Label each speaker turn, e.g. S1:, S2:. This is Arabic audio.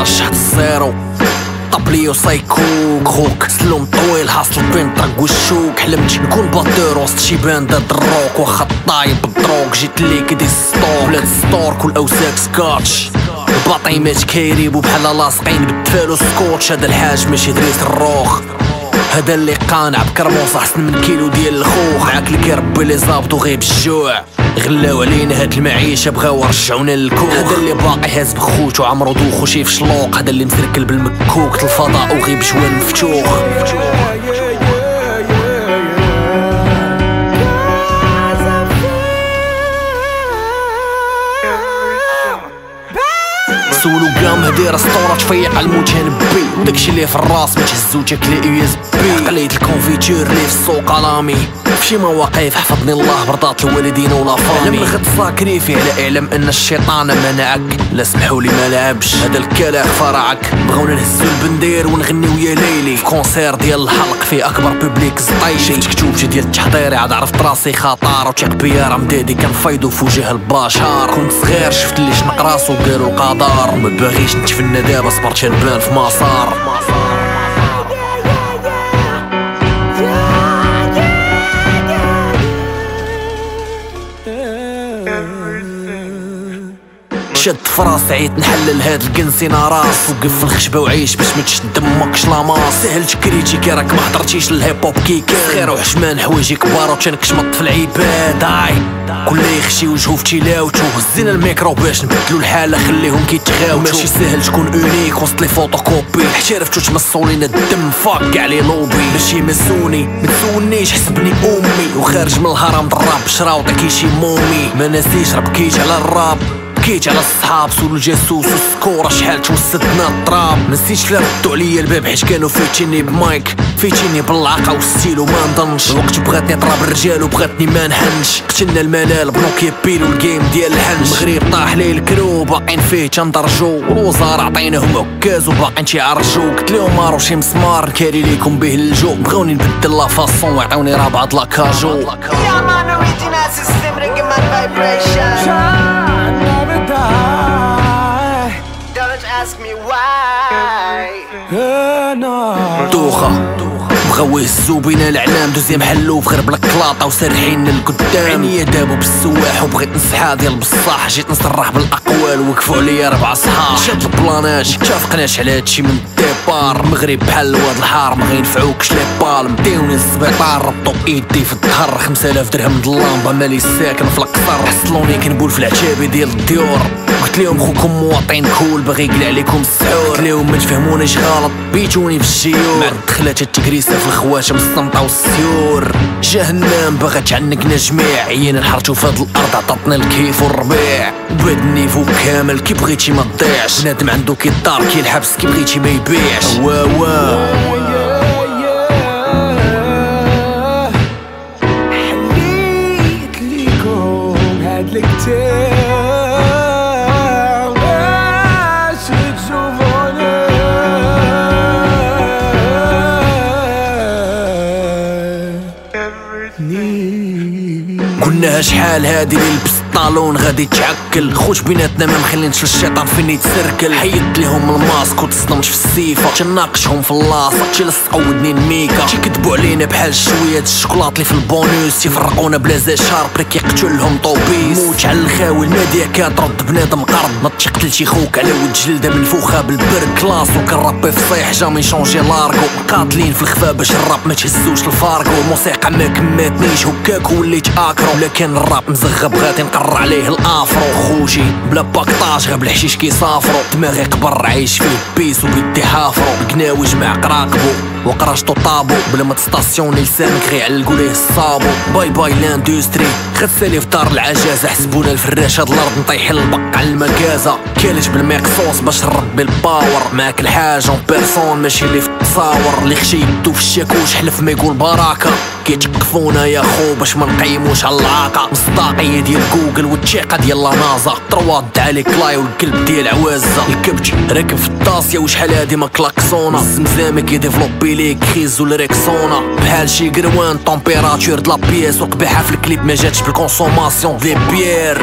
S1: 11 حتى الزيرو طابليو سايكوك؟ خوك سلوم طويل حاصل بين طق والشوك حلمت نكون باتور وسط شي باند دروك واخا طايب بالدروك جيت ليك دي ستور ولاد ستور كل اوساك سكاتش الباطيمات كايريبو بحال لاصقين بالتفالو سكوتش هذا الحاج ماشي دريس الروخ. هذا اللي قانع بكرموس أحسن من كيلو ديال الخوخ. معاك اللي كيربي لي زابطو غير بالجوع. غلاو علينا هاد المعيشة بغاو رجعونا للكوخ هذا اللي باقي هاز بخوت وعمرو دوخو شي في شلوق. هذا اللي مسركل بالمكوك الفضاء وغيب جوان مفتوخ سولو قام هدي راسطورة تفيق على المتنبي وداكشي اللي في الراس ما تاكلي يو اس بي قليت الكونفيتور اللي في السوق علامي فشي مواقف حفظني الله برضات الوالدين ولا فامي علم غد ساكريفي على اعلم أن الشيطان منعك. لا سمحوا لي ما لعبش. هذا الكلاخ فرعك. بغاونا نهزو البندير ونغنيو يا ليلي. في كونسير ديال الحلق في أكبر بوبليك زطيشي مكتوب جديال التحضيري عاد عرفت راسي خطر وتيق بيا راه مدادي كنفايدو في وجه البشر. كنت صغير شفت اللي شنق راسو قالو القدر. ما باغيش نتفنى دابا صبرت نبان في مسار. شد فراس عيت نحلل هاد الكنسينا راس وقف في الخشبة وعيش باش ما تشد دمكش لاماس سهل تكريتي كي راك ما حضرتيش الهيب هوب كي كان. خير وحشمان حوايجي كبار وتنكشمط في العباد. هاي كل يخشي وجهو في تيلاوتو هزينا الميكرو باش نبدلو الحالة خليهم كيتغاوتو ماشي سهل تكون أونيك وسط لي فوتوكوبي. حتى عرفتو تمصوا لينا الدم فاك كاع لي لوبي. ماشي مسوني ما تسولنيش حسبني أمي. وخارج من الهرم ضرب شراوطي كيشي مومي. ما ناسيش ربكيت على الراب. بكيت على الصحاب سولو الجاسوس والسكورة شحال توسدنا الطراب منسيتش لا ردو عليا الباب حيت كانوا فايتيني بمايك فايتيني بالعاقة وال style وما نضنش الوقت بغاتني طراب الرجال وبغاتني ما نحنش. قتلنا الملال بنوكي بيلو ال game ديال الحنش. المغرب طاح ليه الكرو باقيين فيه تندرجو الوزارة عطيناهم عكاز وباقيين تيعرجو قلت لهم مارو شي مسمار كاري ليكم به الجو بغاوني نبدل la façon وعطوني رابعة l'acajou
S2: Yeah, man, original system, reggae man vibration.
S3: Never die.
S2: Don't ask me why.
S3: No.
S1: دوخة بغاو يهزو بينا الإعلام دوزي محلو في غير بلا كلاطة وسارحين للقدام عينيا دابو بالسواح وبغيت نسحا ديال بصاح جيت نصرح بالأقوال وقفوا عليا ربع صحاح شاد البلانات متفقناش على هادشي من ال départ المغرب بحال الواد الحار ما غينفعوكش les palmes ديوني للسبيطار ربطو إيدي في الظهر 5000 درهم د اللامبة مالي ساكن في القصر. حصلوني كنبول في العتابي ديال الديور. قلت لهم خوكم مواطن cool باغي يقلع عليكم السحور. قلت لهم ما تفهمونيش غلط بيتوني في الجيور. مع الدخلات التكريسه في الخواتم الصمطه والسيور جهنم باغا تعنقنا جميع. عينا نحرتو في هاد الأرض عطاتنا الكيف والربيع. وبهاد ال niveau كامل كي بغيتي ما تضيعش. بنادم عندو كي الدار كي الحبس كي بغيتي ما يبيعش. وا وا.
S3: حليت ليكم هاد الكتاب. باش تشوفوني
S1: قلناها شحال هادي اللي لبس الطالون غادي تعكل. خوت بيناتنا ما مخلينش الشيطان فين يتسركل حيدت ليهم الماسك وتصدمت في السيفه تناقشهم في اللاصق تي لصقوا ودني الميكا تيكذبوا علينا بحال شوية الشوكولات اللي في البونوس. تيفرقونا بلا زاشار بري كيقتلهم طوبيس. موت على الخاوي. المادية كترد. بنادم قرض. ما تقتلتي خوك على ود جلدة منفوخه بالبرد كلاس. وكنربي في صيح جامي شونجي لاركو قاتلين في الخفا باش الراب ما تهزوش الفاركو الموسيقى ما كماتنيش. هكاك وليت اكرو لكن الراب مزغب. غادي نقرر عليه الآفرو. خوشي بلا باكطاج غير بالحشيش كيسافرو دماغي قبر عايش فيه بيس وبيدي حافرو القناوي جمع قراقبو وقراشتو طابو. بلا ما تستاسيوني لسانك غيعلقو ليه الصابو. باي باي لاندستري غتسالي في دار العجازة. حسبونا الفراش هاد الأرض نطيح البق على المكازة كالج بالميقصوص باش نربي الباور معاك الحاجة اون بيرسون ماشي اللي في التصاور اللي خشي يدو في الشاكوش حلف ما يقول بركة. كيتقفونا يا خو باش ما نقيموش على العاقة. مصداقية ديال جوجل والثقة ديال لا نازا. ترواد عليك لاي والقلب ديال عوازة. الكبج راكب في الطاسية وشحال هادي ما كلاكسونا. الزمزامة كيديفلوبي ليك خيز والريكسونا. بحال شي قروان طومبيراتور د لا بياس والقبيحة في الكليب ما جاتش بالكونسوماسيون دي بيير